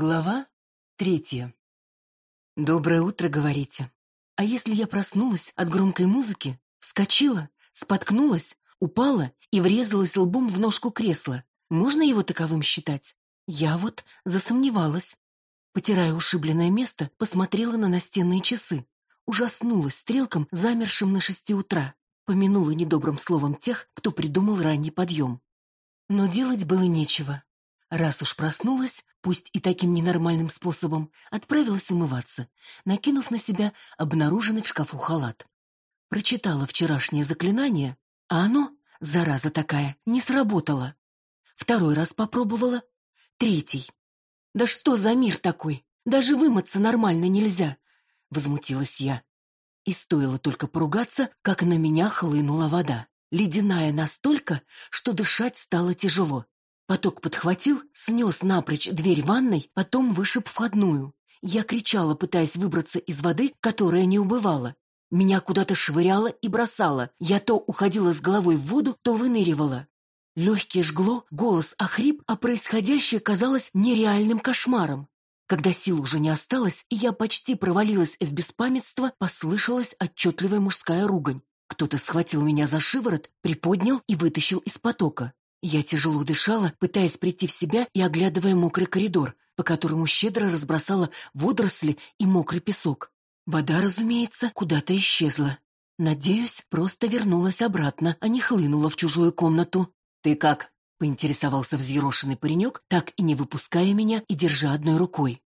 Глава третья. «Доброе утро, говорите. А если я проснулась от громкой музыки, вскочила, споткнулась, упала и врезалась лбом в ножку кресла, можно его таковым считать? Я вот засомневалась. Потирая ушибленное место, посмотрела на настенные часы. Ужаснулась стрелкам, замершим на шести утра. Помянула недобрым словом тех, кто придумал ранний подъем. Но делать было нечего. Раз уж проснулась, пусть и таким ненормальным способом, отправилась умываться, накинув на себя обнаруженный в шкафу халат. Прочитала вчерашнее заклинание, а оно, зараза такая, не сработало. Второй раз попробовала, третий. «Да что за мир такой? Даже вымыться нормально нельзя!» — возмутилась я. И стоило только поругаться, как на меня хлынула вода. Ледяная настолько, что дышать стало тяжело. Поток подхватил, снес напрочь дверь ванной, потом вышиб входную. Я кричала, пытаясь выбраться из воды, которая не убывала. Меня куда-то швыряло и бросало. Я то уходила с головой в воду, то выныривала. Легкие жгло, голос охрип, а происходящее казалось нереальным кошмаром. Когда сил уже не осталось, и я почти провалилась в беспамятство, послышалась отчетливая мужская ругань. Кто-то схватил меня за шиворот, приподнял и вытащил из потока. Я тяжело дышала, пытаясь прийти в себя и оглядывая мокрый коридор, по которому щедро разбросала водоросли и мокрый песок. Вода, разумеется, куда-то исчезла. Надеюсь, просто вернулась обратно, а не хлынула в чужую комнату. «Ты как?» — поинтересовался взъерошенный паренек, так и не выпуская меня и держа одной рукой.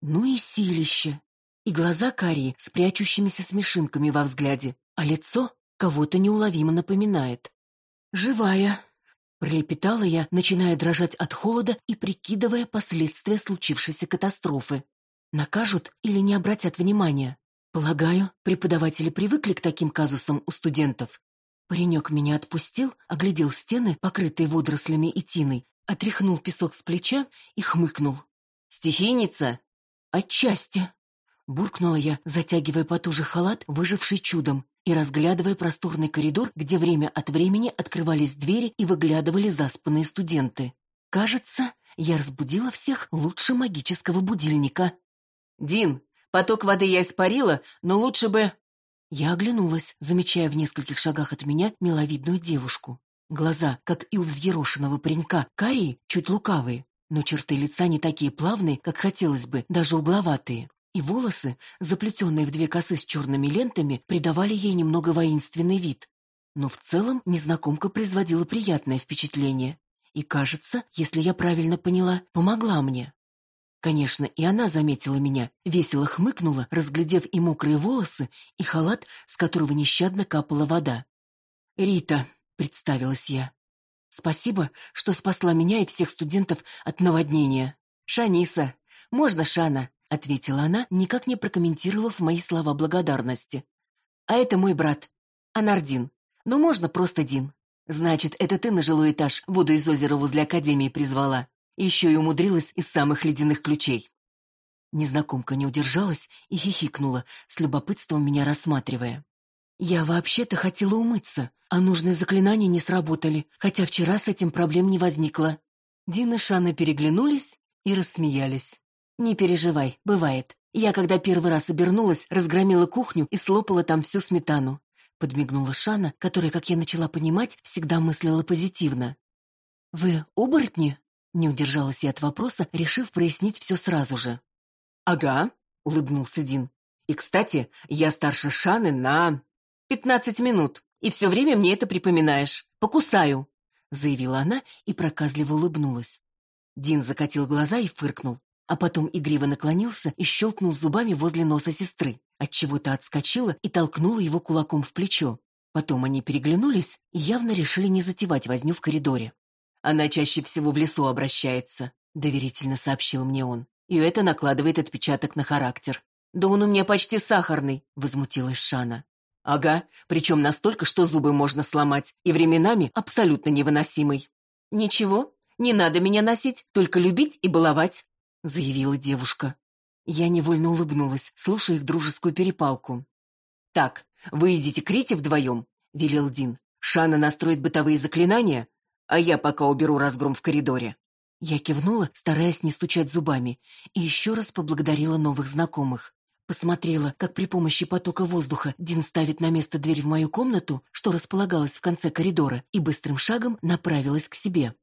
Ну и силище. И глаза карие с прячущимися смешинками во взгляде, а лицо кого-то неуловимо напоминает. «Живая», Пролепетала я, начиная дрожать от холода и прикидывая последствия случившейся катастрофы. Накажут или не обратят внимания? Полагаю, преподаватели привыкли к таким казусам у студентов. Паренек меня отпустил, оглядел стены, покрытые водорослями и тиной, отряхнул песок с плеча и хмыкнул. «Стихийница?» «Отчасти», — буркнула я, затягивая потуже халат, выживший чудом, и разглядывая просторный коридор, где время от времени открывались двери и выглядывали заспанные студенты. Кажется, я разбудила всех лучше магического будильника. «Дин, поток воды я испарила, но лучше бы...» Я оглянулась, замечая в нескольких шагах от меня миловидную девушку. Глаза, как и у взъерошенного паренька, карие, чуть лукавые, но черты лица не такие плавные, как хотелось бы, даже угловатые и волосы, заплетенные в две косы с черными лентами, придавали ей немного воинственный вид. Но в целом незнакомка производила приятное впечатление. И, кажется, если я правильно поняла, помогла мне. Конечно, и она заметила меня, весело хмыкнула, разглядев и мокрые волосы, и халат, с которого нещадно капала вода. «Рита», — представилась я. «Спасибо, что спасла меня и всех студентов от наводнения. Шаниса. Можно Шана?» — ответила она, никак не прокомментировав мои слова благодарности. «А это мой брат, Анардин. Ну, можно просто Дин. Значит, это ты на жилой этаж воду из озера возле Академии призвала. Еще и умудрилась из самых ледяных ключей». Незнакомка не удержалась и хихикнула, с любопытством меня рассматривая. «Я вообще-то хотела умыться, а нужные заклинания не сработали, хотя вчера с этим проблем не возникло». Дин и Шана переглянулись и рассмеялись. «Не переживай, бывает. Я, когда первый раз обернулась, разгромила кухню и слопала там всю сметану». Подмигнула Шана, которая, как я начала понимать, всегда мыслила позитивно. «Вы оборотни?» Не удержалась я от вопроса, решив прояснить все сразу же. «Ага», — улыбнулся Дин. «И, кстати, я старше Шаны на... пятнадцать минут, и все время мне это припоминаешь. Покусаю», — заявила она и проказливо улыбнулась. Дин закатил глаза и фыркнул а потом игриво наклонился и щелкнул зубами возле носа сестры, отчего-то отскочила и толкнула его кулаком в плечо. Потом они переглянулись и явно решили не затевать возню в коридоре. «Она чаще всего в лесу обращается», — доверительно сообщил мне он. «И это накладывает отпечаток на характер». «Да он у меня почти сахарный», — возмутилась Шана. «Ага, причем настолько, что зубы можно сломать, и временами абсолютно невыносимый». «Ничего, не надо меня носить, только любить и баловать. — заявила девушка. Я невольно улыбнулась, слушая их дружескую перепалку. «Так, вы идите к Рите вдвоем», — велел Дин. «Шана настроит бытовые заклинания, а я пока уберу разгром в коридоре». Я кивнула, стараясь не стучать зубами, и еще раз поблагодарила новых знакомых. Посмотрела, как при помощи потока воздуха Дин ставит на место дверь в мою комнату, что располагалась в конце коридора, и быстрым шагом направилась к себе.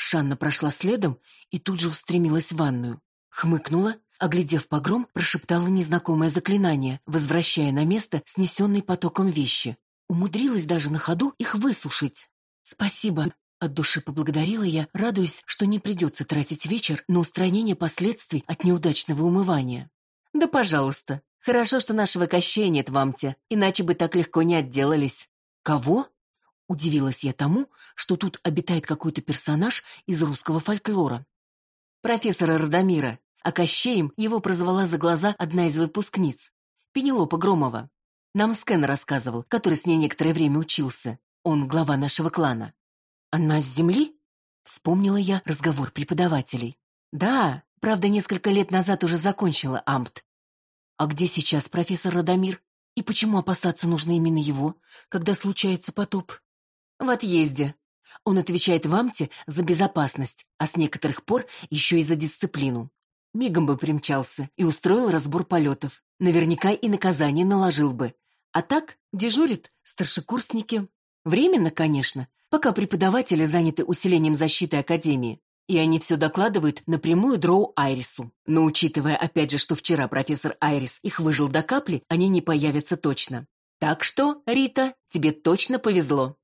Шанна прошла следом и тут же устремилась в ванную. Хмыкнула, оглядев погром, прошептала незнакомое заклинание, возвращая на место снесенный потоком вещи. Умудрилась даже на ходу их высушить. «Спасибо», от души поблагодарила я, радуясь, что не придется тратить вечер на устранение последствий от неудачного умывания. «Да пожалуйста. Хорошо, что нашего Кощея нет в Амте, иначе бы так легко не отделались». «Кого?» Удивилась я тому, что тут обитает какой-то персонаж из русского фольклора. «Профессора Радомира, а Кощеем его прозвала за глаза одна из выпускниц, Пенелопа Громова. Нам Скэн рассказывал, который с ней некоторое время учился. Он глава нашего клана. «Она с земли?» — вспомнила я разговор преподавателей. «Да, правда, несколько лет назад уже закончила амт». «А где сейчас профессор Радомир? И почему опасаться нужно именно его, когда случается потоп?» «В отъезде. Он отвечает в амте за безопасность, а с некоторых пор еще и за дисциплину. Мигом бы примчался и устроил разбор полетов. Наверняка и наказание наложил бы. А так дежурит старшекурсники. Временно, конечно, пока преподаватели заняты усилением защиты Академии, и они все докладывают напрямую Дроу Айрису. Но учитывая, опять же, что вчера профессор Айрис их выжил до капли, они не появятся точно. Так что, Рита, тебе точно повезло.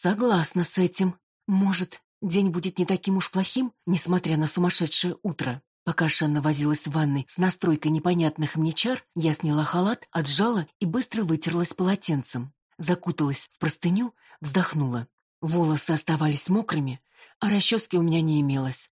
Согласна с этим. Может, день будет не таким уж плохим, несмотря на сумасшедшее утро. Пока Шанна возилась в ванной с настройкой непонятных мне чар, я сняла халат, отжала и быстро вытерлась полотенцем. Закуталась в простыню, вздохнула. Волосы оставались мокрыми, а расчески у меня не имелось.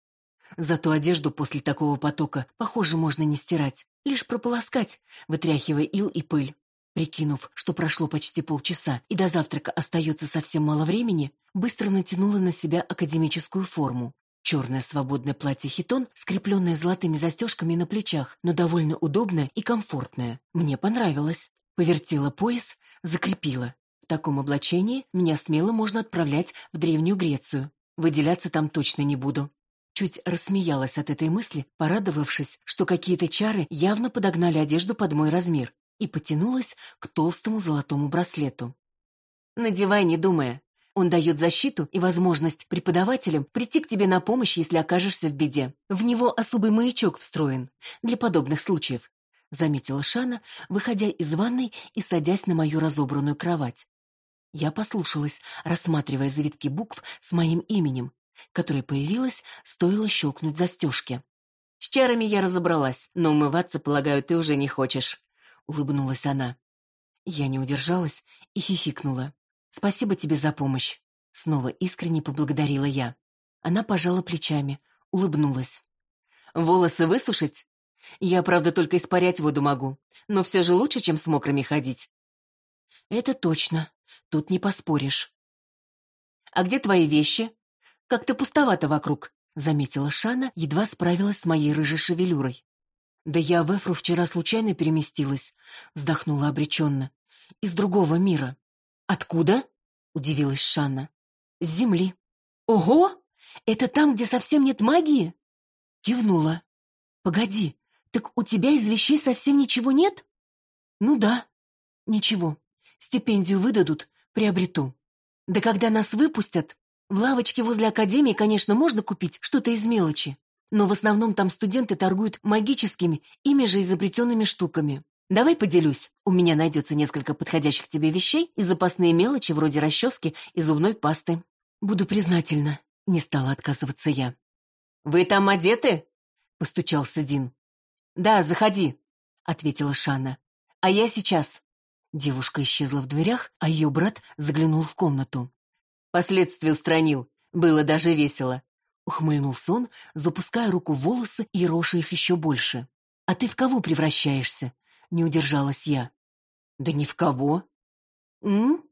Зато одежду после такого потока, похоже, можно не стирать, лишь прополоскать, вытряхивая ил и пыль. Прикинув, что прошло почти полчаса и до завтрака остается совсем мало времени, быстро натянула на себя академическую форму. Черное свободное платье-хитон, скрепленное золотыми застежками на плечах, но довольно удобное и комфортное. Мне понравилось. Повертела пояс, закрепила. В таком облачении меня смело можно отправлять в Древнюю Грецию. Выделяться там точно не буду. Чуть рассмеялась от этой мысли, порадовавшись, что какие-то чары явно подогнали одежду под мой размер, и потянулась к толстому золотому браслету. «Надевай, не думая. Он дает защиту и возможность преподавателям прийти к тебе на помощь, если окажешься в беде. В него особый маячок встроен для подобных случаев», — заметила Шана, выходя из ванной и садясь на мою разобранную кровать. Я послушалась, рассматривая завитки букв с моим именем, которое появилось, стоило щелкнуть застежки. «С чарами я разобралась, но умываться, полагаю, ты уже не хочешь», — улыбнулась она. Я не удержалась и хихикнула. «Спасибо тебе за помощь», — снова искренне поблагодарила я. Она пожала плечами, улыбнулась. «Волосы высушить? Я, правда, только испарять воду могу, но все же лучше, чем с мокрыми ходить». «Это точно», Тут не поспоришь. «А где твои вещи? Как-то пустовато вокруг», — заметила Шана, едва справилась с моей рыжей шевелюрой. «Да я в Эфру вчера случайно переместилась», — вздохнула обреченно. «Из другого мира». «Откуда?» — удивилась Шана. «С земли». «Ого! Это там, где совсем нет магии?» Кивнула. «Погоди, так у тебя из вещей совсем ничего нет?» «Ну да. Ничего. Стипендию выдадут, приобрету. Да когда нас выпустят, в лавочке возле академии, конечно, можно купить что-то из мелочи, но в основном там студенты торгуют магическими, ими же изобретенными штуками. Давай поделюсь. У меня найдется несколько подходящих тебе вещей и запасные мелочи вроде расчески и зубной пасты. Буду признательна. Не стала отказываться я. «Вы там одеты?» — постучался Дин. «Да, заходи», — ответила Шана. «А я сейчас». Девушка исчезла в дверях, а ее брат заглянул в комнату. «Последствия устранил. Было даже весело». Ухмыльнулся он, запуская руку в волосы и роша их еще больше. «А ты в кого превращаешься?» Не удержалась я. «Да ни в кого». «М?»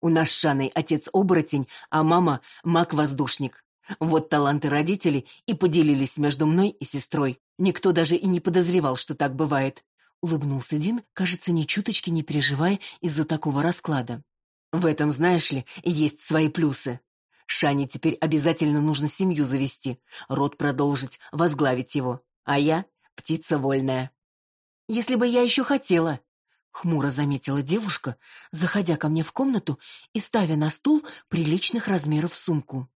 «У нас Шаной отец оборотень, а мама маг-воздушник. Вот таланты родителей и поделились между мной и сестрой. Никто даже и не подозревал, что так бывает. — улыбнулся Дин, кажется, ни чуточки не переживая из-за такого расклада. «В этом, знаешь ли, есть свои плюсы. Шане теперь обязательно нужно семью завести, род продолжить, возглавить его. А я — птица вольная. Если бы я еще хотела, — хмуро заметила девушка, заходя ко мне в комнату и ставя на стул приличных размеров сумку.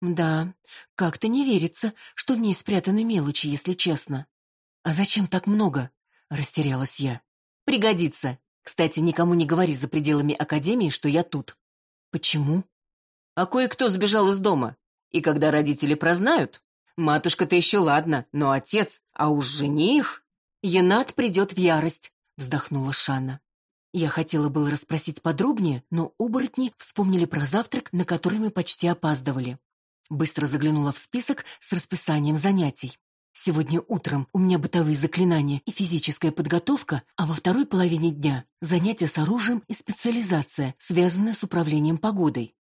Да, как-то не верится, что в ней спрятаны мелочи, если честно. А зачем так много? Растерялась я. Пригодится. Кстати, никому не говори за пределами академии, что я тут. Почему? А кое-кто сбежал из дома. И когда родители прознают, матушка-то еще ладно, но отец, а уж жених... Янат придет в ярость, вздохнула Шана. Я хотела было расспросить подробнее, но оборотни вспомнили про завтрак, на который мы почти опаздывали. Быстро заглянула в список с расписанием занятий. Сегодня утром у меня бытовые заклинания и физическая подготовка, а во второй половине дня занятия с оружием и специализация, связанная с управлением погодой.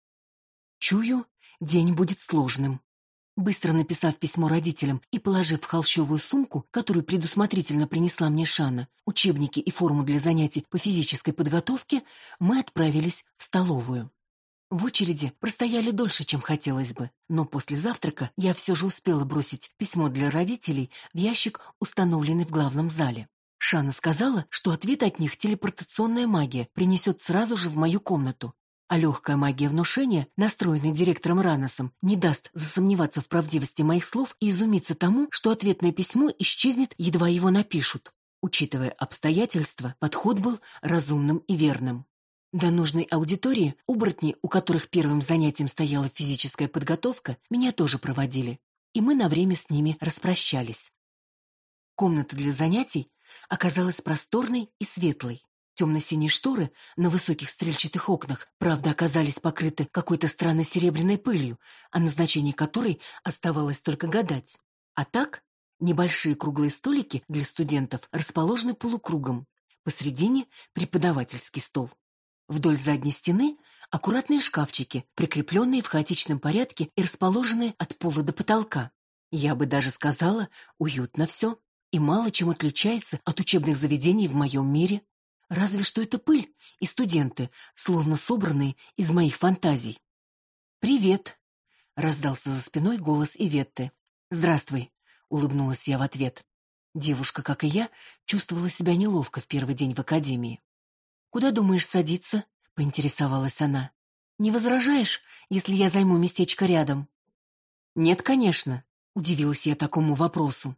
Чую, день будет сложным. Быстро написав письмо родителям и положив в холщовую сумку, которую предусмотрительно принесла мне Шана, учебники и форму для занятий по физической подготовке, мы отправились в столовую. В очереди простояли дольше, чем хотелось бы, но после завтрака я все же успела бросить письмо для родителей в ящик, установленный в главном зале. Шана сказала, что ответ от них телепортационная магия принесет сразу же в мою комнату, а легкая магия внушения, настроенная директором Раносом, не даст засомневаться в правдивости моих слов и изумиться тому, что ответное письмо исчезнет, едва его напишут. Учитывая обстоятельства, подход был разумным и верным. До нужной аудитории оборотни, у которых первым занятием стояла физическая подготовка, меня тоже проводили, и мы на время с ними распрощались. Комната для занятий оказалась просторной и светлой. Темно-синие шторы на высоких стрельчатых окнах, правда, оказались покрыты какой-то странной серебряной пылью, о назначении которой оставалось только гадать. А так, небольшие круглые столики для студентов расположены полукругом. Посредине преподавательский стол. Вдоль задней стены аккуратные шкафчики, прикрепленные в хаотичном порядке и расположенные от пола до потолка. Я бы даже сказала, уютно все и мало чем отличается от учебных заведений в моем мире. Разве что это пыль и студенты, словно собранные из моих фантазий. «Привет!» — раздался за спиной голос Иветты. «Здравствуй!» — улыбнулась я в ответ. Девушка, как и я, чувствовала себя неловко в первый день в академии. «Куда думаешь садиться?» — поинтересовалась она. «Не возражаешь, если я займу местечко рядом?» «Нет, конечно», — удивилась я такому вопросу.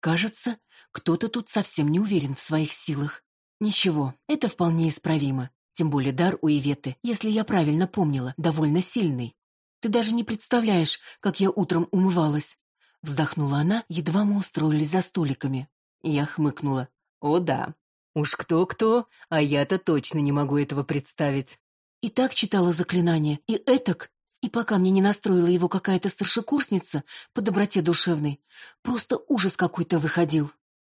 «Кажется, кто-то тут совсем не уверен в своих силах. Ничего, это вполне исправимо. Тем более дар у Иветы, если я правильно помнила, довольно сильный. Ты даже не представляешь, как я утром умывалась. Вздохнула она, едва мы устроились за столиками. Я хмыкнула. О да, Уж кто-кто, а я-то точно не могу этого представить. И так читала заклинание, и этак, и пока мне не настроила его какая-то старшекурсница по доброте душевной, просто ужас какой-то выходил.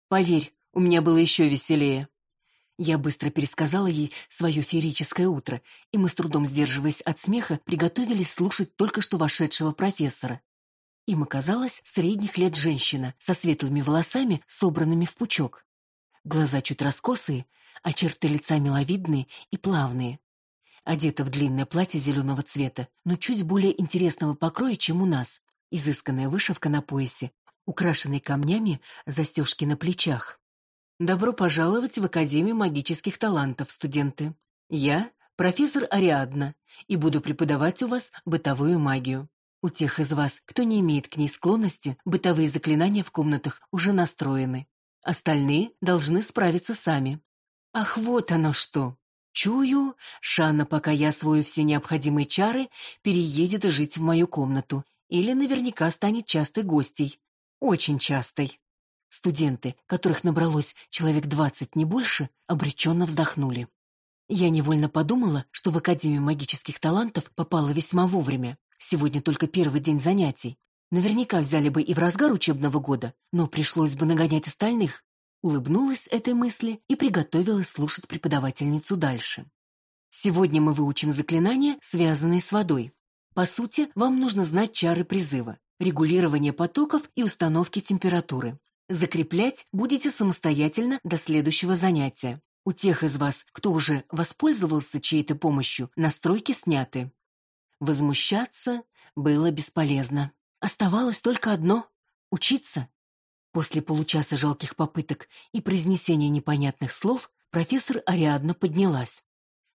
Поверь, у меня было еще веселее. Я быстро пересказала ей свое феерическое утро, и мы с трудом сдерживаясь от смеха, приготовились слушать только что вошедшего профессора. Им оказалась средних лет женщина со светлыми волосами, собранными в пучок. Глаза чуть раскосые, а черты лица миловидные и плавные. Одета в длинное платье зеленого цвета, но чуть более интересного покроя, чем у нас. Изысканная вышивка на поясе, украшенные камнями застежки на плечах. Добро пожаловать в Академию магических талантов, студенты. Я профессор Ариадна и буду преподавать у вас бытовую магию. У тех из вас, кто не имеет к ней склонности, бытовые заклинания в комнатах уже настроены. Остальные должны справиться сами. Ах, вот оно что! Чую, Шана, пока я освою все необходимые чары, переедет жить в мою комнату или наверняка станет частой гостей. Очень частой. Студенты, которых набралось человек двадцать, не больше, обреченно вздохнули. Я невольно подумала, что в Академию магических талантов попала весьма вовремя. Сегодня только первый день занятий. Наверняка взяли бы и в разгар учебного года, но пришлось бы нагонять остальных. Улыбнулась этой мысли и приготовилась слушать преподавательницу дальше. Сегодня мы выучим заклинания, связанные с водой. По сути, вам нужно знать чары призыва, регулирование потоков и установки температуры. Закреплять будете самостоятельно до следующего занятия. У тех из вас, кто уже воспользовался чьей-то помощью, настройки сняты. Возмущаться было бесполезно. Оставалось только одно — учиться. После получаса жалких попыток и произнесения непонятных слов профессор Ариадна поднялась.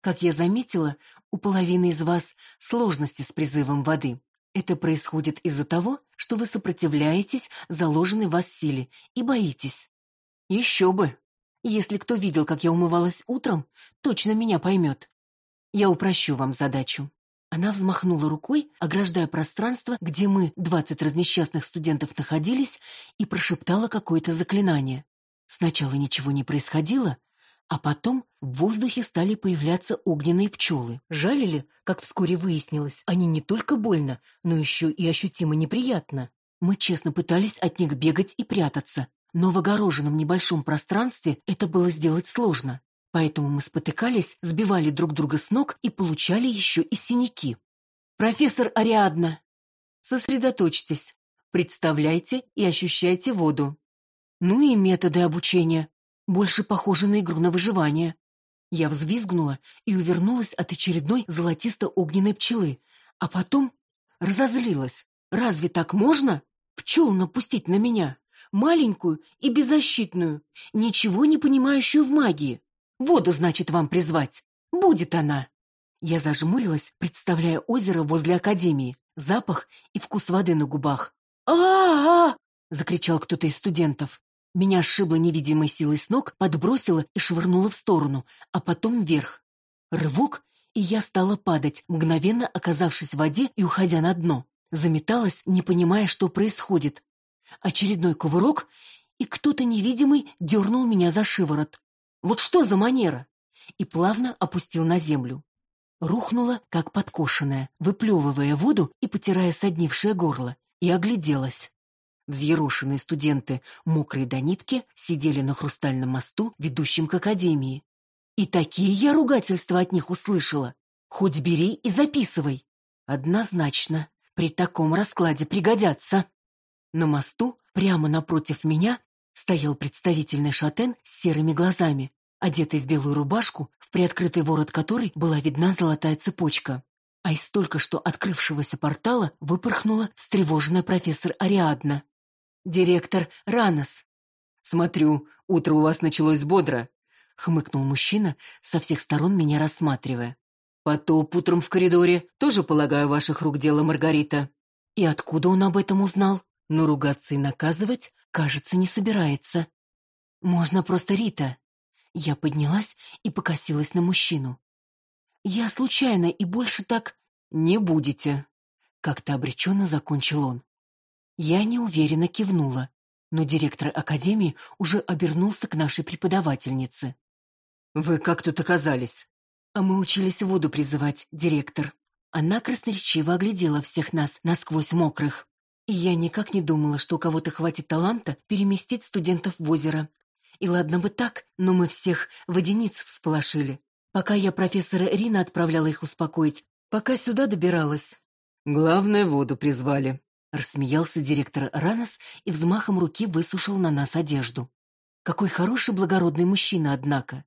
Как я заметила, у половины из вас сложности с призывом воды. Это происходит из-за того, что вы сопротивляетесь заложенной в вас силе и боитесь. Еще бы! Если кто видел, как я умывалась утром, точно меня поймет. Я упрощу вам задачу. Она взмахнула рукой, ограждая пространство, где мы, двадцать разнесчастных студентов, находились, и прошептала какое-то заклинание. Сначала ничего не происходило, а потом в воздухе стали появляться огненные пчелы. Жалили, как вскоре выяснилось, они не только больно, но еще и ощутимо неприятно. Мы честно пытались от них бегать и прятаться, но в огороженном небольшом пространстве это было сделать сложно. Поэтому мы спотыкались, сбивали друг друга с ног и получали еще и синяки. «Профессор Ариадна, сосредоточьтесь, представляйте и ощущайте воду. Ну и методы обучения больше похоже на игру на выживание. Я взвизгнула и увернулась от очередной золотисто-огненной пчелы, а потом разозлилась. Разве так можно? Пчел напустить на меня? Маленькую и беззащитную, ничего не понимающую в магии. Воду, значит, вам призвать. Будет она. Я зажмурилась, представляя озеро возле академии, запах и вкус воды на губах. а а, закричал кто-то из студентов. Меня сшибло невидимой силой с ног, подбросило и швырнуло в сторону, а потом вверх. Рывок, и я стала падать, мгновенно оказавшись в воде и уходя на дно. Заметалась, не понимая, что происходит. Очередной кувырок, и кто-то невидимый дернул меня за шиворот. Вот что за манера? И плавно опустил на землю. Рухнула, как подкошенная, выплевывая воду и потирая соднившее горло, и огляделась. Взъерошенные студенты, мокрые до нитки, сидели на хрустальном мосту, ведущем к академии. И такие я ругательства от них услышала. Хоть бери и записывай. Однозначно, при таком раскладе пригодятся. На мосту, прямо напротив меня, стоял представительный шатен с серыми глазами, одетый в белую рубашку, в приоткрытый ворот которой была видна золотая цепочка. А из только что открывшегося портала выпорхнула встревоженная профессор Ариадна. «Директор Ранос». «Смотрю, утро у вас началось бодро», — хмыкнул мужчина, со всех сторон меня рассматривая. «Потоп утром в коридоре, тоже, полагаю, ваших рук дело, Маргарита». И откуда он об этом узнал? Но ругаться и наказывать, кажется, не собирается. Можно просто Рита. Я поднялась и покосилась на мужчину. Я случайно и больше так не будете. Как-то обреченно закончил он. Я неуверенно кивнула, но директор академии уже обернулся к нашей преподавательнице. «Вы как тут оказались?» «А мы учились воду призывать, директор». Она красноречиво оглядела всех нас насквозь мокрых. И я никак не думала, что у кого-то хватит таланта переместить студентов в озеро. И ладно бы так, но мы всех водяниц всполошили. Пока я профессора Рина отправляла их успокоить, пока сюда добиралась. «Главное, воду призвали», Рассмеялся директор Ранос и взмахом руки высушил на нас одежду. Какой хороший благородный мужчина, однако.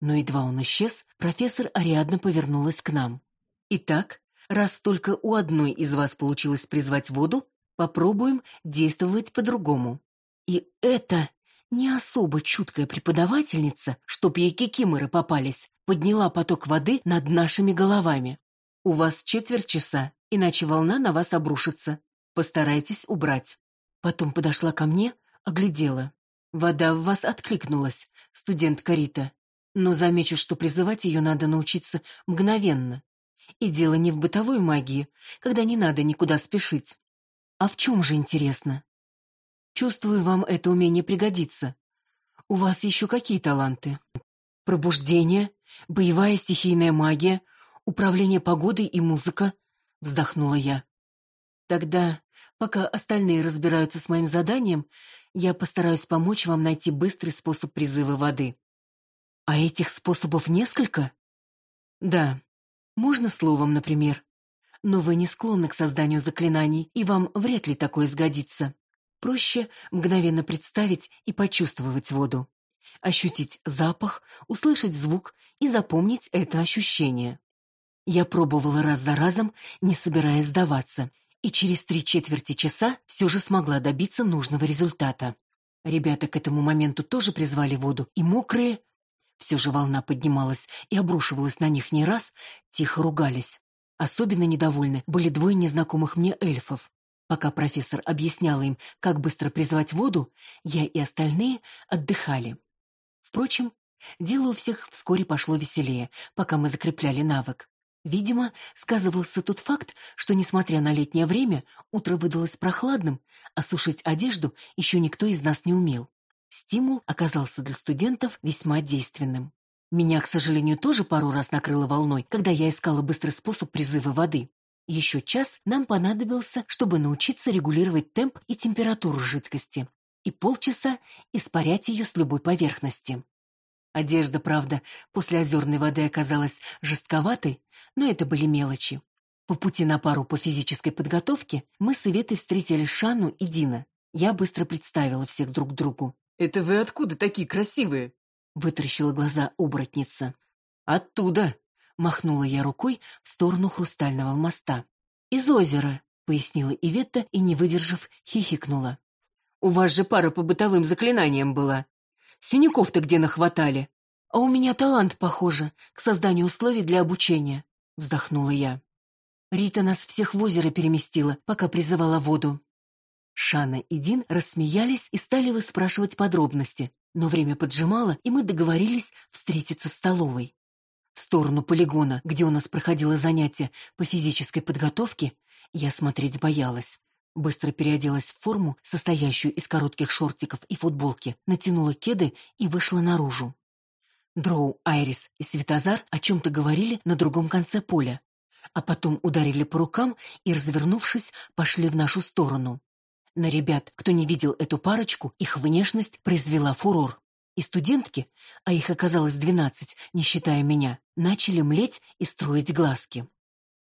Но едва он исчез, профессор Ариадна повернулась к нам. Итак, раз только у одной из вас получилось призвать воду, попробуем действовать по-другому. И это не особо чуткая преподавательница, чтоб ей кикиморы попались, подняла поток воды над нашими головами. У вас четверть часа, иначе волна на вас обрушится. Постарайтесь убрать. Потом подошла ко мне, оглядела. Вода в вас откликнулась, студент Карита. Но замечу, что призывать ее надо научиться мгновенно. И дело не в бытовой магии, когда не надо никуда спешить. А в чем же интересно? Чувствую, вам это умение пригодится. У вас еще какие таланты? Пробуждение, боевая стихийная магия, управление погодой и музыка, вздохнула я. Тогда, пока остальные разбираются с моим заданием, я постараюсь помочь вам найти быстрый способ призыва воды. А этих способов несколько? Да. Можно словом, например. Но вы не склонны к созданию заклинаний, и вам вряд ли такое сгодится. Проще мгновенно представить и почувствовать воду. Ощутить запах, услышать звук и запомнить это ощущение. Я пробовала раз за разом, не собираясь сдаваться, и через три четверти часа все же смогла добиться нужного результата. Ребята к этому моменту тоже призвали воду, и мокрые... Все же волна поднималась и обрушивалась на них не раз, тихо ругались. Особенно недовольны были двое незнакомых мне эльфов. Пока профессор объясняла им, как быстро призвать воду, я и остальные отдыхали. Впрочем, дело у всех вскоре пошло веселее, пока мы закрепляли навык. Видимо, сказывался тот факт, что, несмотря на летнее время, утро выдалось прохладным, а сушить одежду еще никто из нас не умел. Стимул оказался для студентов весьма действенным. Меня, к сожалению, тоже пару раз накрыло волной, когда я искала быстрый способ призыва воды. Еще час нам понадобился, чтобы научиться регулировать темп и температуру жидкости, и полчаса испарять ее с любой поверхности. Одежда, правда, после озерной воды оказалась жестковатой, но это были мелочи. По пути на пару по физической подготовке мы с Иветой встретили Шану и Дина. Я быстро представила всех друг другу. «Это вы откуда такие красивые?» — вытаращила глаза оборотница. «Оттуда!» — махнула я рукой в сторону хрустального моста. «Из озера!» — пояснила Иветта и, не выдержав, хихикнула. «У вас же пара по бытовым заклинаниям была. Синяков-то где нахватали?» «А у меня талант, похоже, к созданию условий для обучения», — вздохнула я. Рита нас всех в озеро переместила, пока призывала воду. Шана и Дин рассмеялись и стали выспрашивать подробности, но время поджимало, и мы договорились встретиться в столовой. В сторону полигона, где у нас проходило занятие по физической подготовке, я смотреть боялась. Быстро переоделась в форму, состоящую из коротких шортиков и футболки, натянула кеды и вышла наружу. Дроу, Айрис и Светозар о чем-то говорили на другом конце поля, а потом ударили по рукам и, развернувшись, пошли в нашу сторону. На ребят, кто не видел эту парочку, их внешность произвела фурор. И студентки, а их оказалось двенадцать, не считая меня, начали млеть и строить глазки.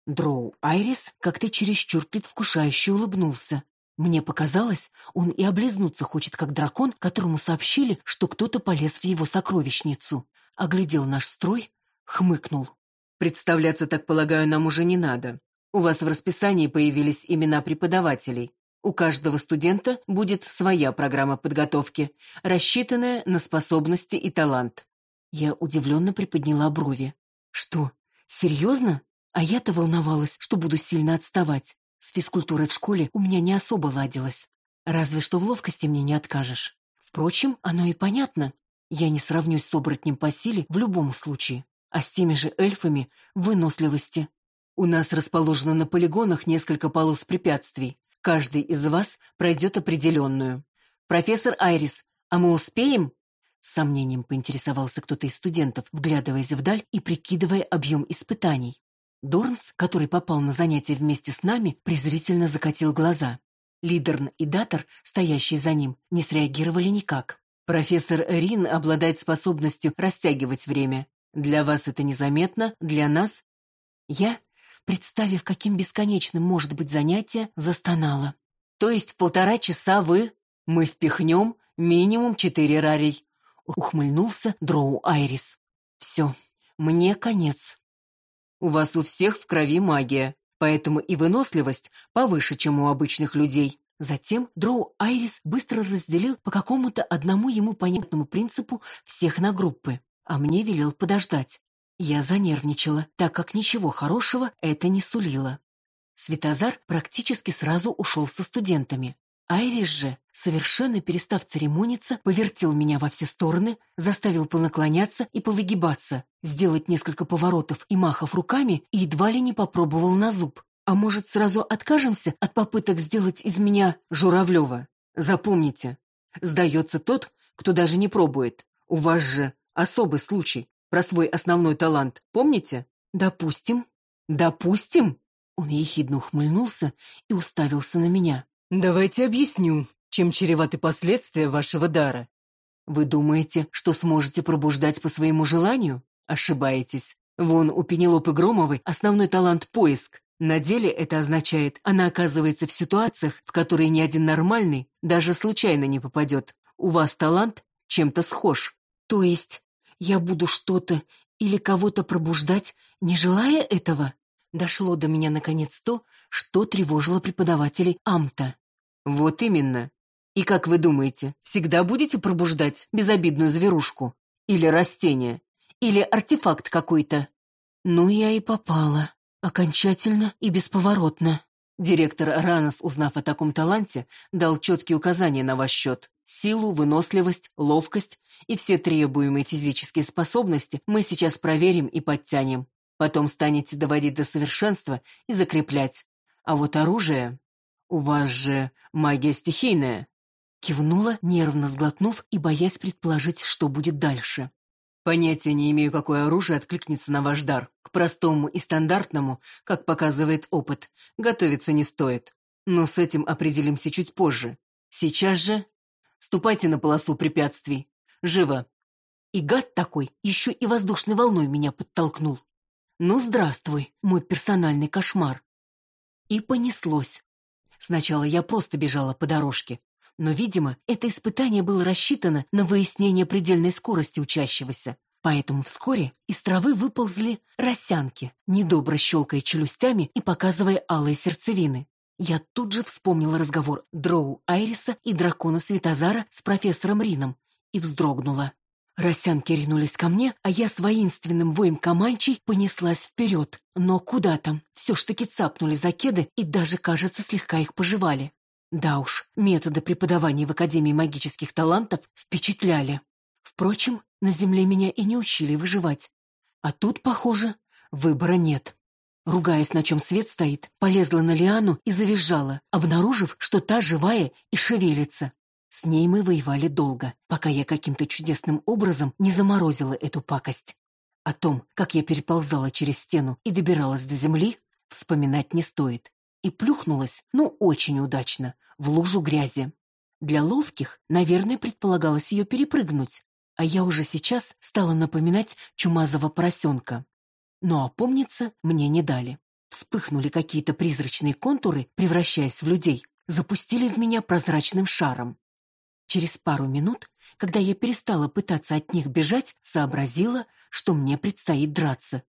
Дроу Айрис как-то чересчур предвкушающе улыбнулся. Мне показалось, он и облизнуться хочет, как дракон, которому сообщили, что кто-то полез в его сокровищницу. Оглядел наш строй, хмыкнул. «Представляться, так полагаю, нам уже не надо. У вас в расписании появились имена преподавателей. У каждого студента будет своя программа подготовки, рассчитанная на способности и талант. Я удивленно приподняла брови. Что, серьезно? А я-то волновалась, что буду сильно отставать. С физкультурой в школе у меня не особо ладилось. Разве что в ловкости мне не откажешь. Впрочем, оно и понятно. Я не сравнюсь с оборотнем по силе в любом случае. А с теми же эльфами выносливости. У нас расположено на полигонах несколько полос препятствий. Каждый из вас пройдет определенную. Профессор Айрис, а мы успеем? С сомнением поинтересовался кто-то из студентов, вглядываясь вдаль и прикидывая объем испытаний. Дорнс, который попал на занятие вместе с нами, презрительно закатил глаза. Лидерн и Датор, стоящие за ним, не среагировали никак. Профессор Рин обладает способностью растягивать время. Для вас это незаметно, для нас... Я представив, каким бесконечным может быть занятие, застонала. То есть в полтора часа вы... Мы впихнем минимум четыре рарий. Ухмыльнулся Дроу Айрис. Все, мне конец. У вас у всех в крови магия, поэтому и выносливость повыше, чем у обычных людей. Затем Дроу Айрис быстро разделил по какому-то одному ему понятному принципу всех на группы, а мне велел подождать. Я занервничала, так как ничего хорошего это не сулило. Светозар практически сразу ушел со студентами. Айрис же, совершенно перестав церемониться, повертел меня во все стороны, заставил понаклоняться и повыгибаться, сделать несколько поворотов и махов руками и едва ли не попробовал на зуб. А может, сразу откажемся от попыток сделать из меня Журавлева? Запомните, сдается тот, кто даже не пробует. У вас же особый случай про свой основной талант, помните? Допустим. Допустим? Он ехидно ухмыльнулся и уставился на меня. Давайте объясню, чем чреваты последствия вашего дара. Вы думаете, что сможете пробуждать по своему желанию? Ошибаетесь. Вон у Пенелопы Громовой основной талант — поиск. На деле это означает, она оказывается в ситуациях, в которые ни один нормальный даже случайно не попадет. У вас талант чем-то схож. То есть я буду что-то или кого-то пробуждать, Не желая этого, дошло до меня наконец то, что тревожило преподавателей Амта. Вот именно. И как вы думаете, всегда будете пробуждать безобидную зверушку? Или растение? Или артефакт какой-то? Ну, я и попала. Окончательно и бесповоротно. Директор Ранос, узнав о таком таланте, дал четкие указания на ваш счет. Силу, выносливость, ловкость и все требуемые физические способности мы сейчас проверим и подтянем. Потом станете доводить до совершенства и закреплять. А вот оружие... У вас же магия стихийная. Кивнула, нервно сглотнув и боясь предположить, что будет дальше. Понятия не имею, какое оружие откликнется на ваш дар. К простому и стандартному, как показывает опыт, готовиться не стоит. Но с этим определимся чуть позже. Сейчас же ступайте на полосу препятствий. Живо. И гад такой еще и воздушной волной меня подтолкнул. Ну, здравствуй, мой персональный кошмар. И понеслось. Сначала я просто бежала по дорожке, но, видимо, это испытание было рассчитано на выяснение предельной скорости учащегося. Поэтому вскоре из травы выползли росянки, недобро щелкая челюстями и показывая алые сердцевины. Я тут же вспомнила разговор Дроу Айриса и дракона Светозара с профессором Рином и вздрогнула. Росянки ринулись ко мне, а я с воинственным воем Каманчей понеслась вперед. Но куда там? Все ж таки цапнули за кеды и даже, кажется, слегка их пожевали. Да уж, методы преподавания в Академии магических талантов впечатляли. Впрочем, на земле меня и не учили выживать. А тут, похоже, выбора нет. Ругаясь, на чем свет стоит, полезла на лиану и завизжала, обнаружив, что та живая и шевелится. С ней мы воевали долго, пока я каким-то чудесным образом не заморозила эту пакость. О том, как я переползала через стену и добиралась до земли, вспоминать не стоит. И плюхнулась, ну, очень удачно, в лужу грязи. Для ловких, наверное, предполагалось ее перепрыгнуть, а я уже сейчас стала напоминать чумазого поросенка. Но опомниться мне не дали. Вспыхнули какие-то призрачные контуры, превращаясь в людей, запустили в меня прозрачным шаром. Через пару минут, когда я перестала пытаться от них бежать, сообразила, что мне предстоит драться.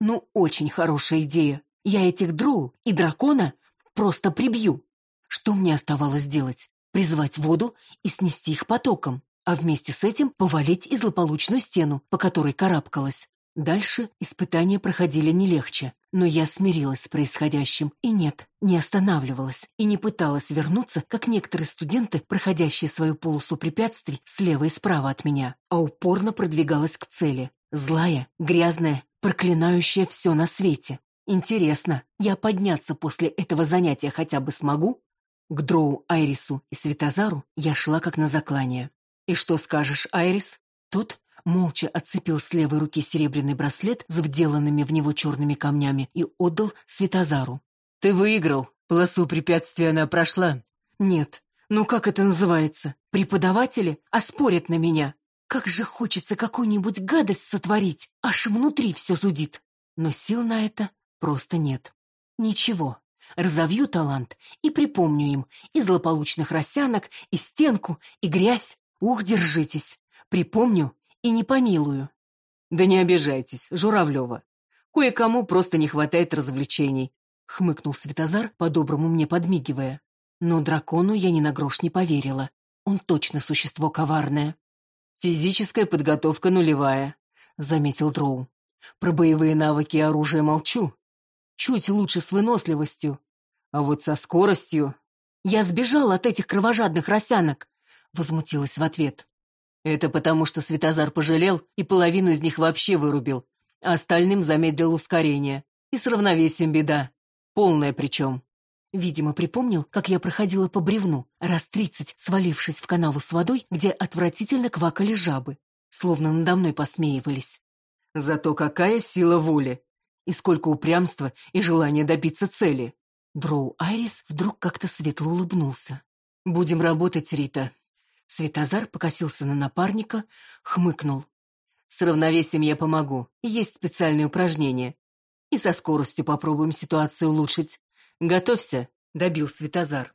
Ну, очень хорошая идея. Я этих дроу и дракона просто прибью. Что мне оставалось делать? Призвать воду и снести их потоком, а вместе с этим повалить и злополучную стену, по которой карабкалась. Дальше испытания проходили не легче, но я смирилась с происходящим и нет, не останавливалась и не пыталась вернуться, как некоторые студенты, проходящие свою полосу препятствий слева и справа от меня, а упорно продвигалась к цели. Злая, грязная, проклинающая все на свете. Интересно, я подняться после этого занятия хотя бы смогу? К Дроу, Айрису и Светозару я шла как на заклание. «И что скажешь, Айрис?» Тот молча отцепил с левой руки серебряный браслет с вделанными в него черными камнями и отдал Светозару. «Ты выиграл. Полосу препятствия она прошла». «Нет. Ну как это называется? Преподаватели оспорят на меня. Как же хочется какую-нибудь гадость сотворить. Аж внутри все зудит. Но сил на это просто нет. Ничего, разовью талант и припомню им и злополучных росянок, и стенку, и грязь. Ух, держитесь. Припомню и не помилую. Да не обижайтесь, Журавлева. Кое-кому просто не хватает развлечений, хмыкнул Светозар, по-доброму мне подмигивая. Но дракону я ни на грош не поверила. Он точно существо коварное. Физическая подготовка нулевая, заметил Дроу. Про боевые навыки и оружие молчу. Чуть лучше с выносливостью. А вот со скоростью... «Я сбежала от этих кровожадных росянок!» — возмутилась в ответ. «Это потому, что Светозар пожалел и половину из них вообще вырубил, а остальным замедлил ускорение. И с равновесием беда. Полная причем». Видимо, припомнил, как я проходила по бревну, раз тридцать свалившись в канаву с водой, где отвратительно квакали жабы, словно надо мной посмеивались. «Зато какая сила воли! И сколько упрямства и желания добиться цели!» Дроу Айрис вдруг как-то светло улыбнулся. «Будем работать, Рита». Светозар покосился на напарника, хмыкнул. «С равновесием я помогу. Есть специальные упражнения. И со скоростью попробуем ситуацию улучшить. Готовься», — добил Светозар.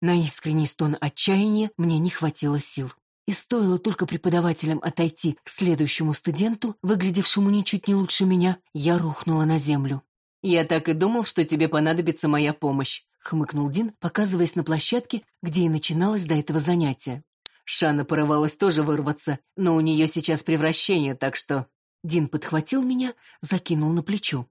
На искренний стон отчаяния мне не хватило сил. И стоило только преподавателям отойти к следующему студенту, выглядевшему ничуть не лучше меня, я рухнула на землю. «Я так и думал, что тебе понадобится моя помощь», — хмыкнул Дин, показываясь на площадке, где и начиналось до этого занятие. Шана порывалась тоже вырваться, но у нее сейчас превращение, так что... Дин подхватил меня, закинул на плечо.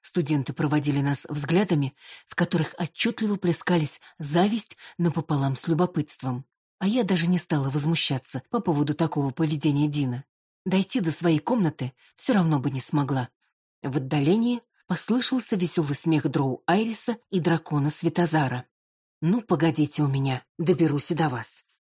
Студенты проводили нас взглядами, в которых отчетливо плескались зависть напополам с любопытством. А я даже не стала возмущаться по поводу такого поведения Дина. Дойти до своей комнаты все равно бы не смогла. В отдалении послышался веселый смех дроу Айриса и дракона Светозара. «Ну, погодите у меня, доберусь и до вас».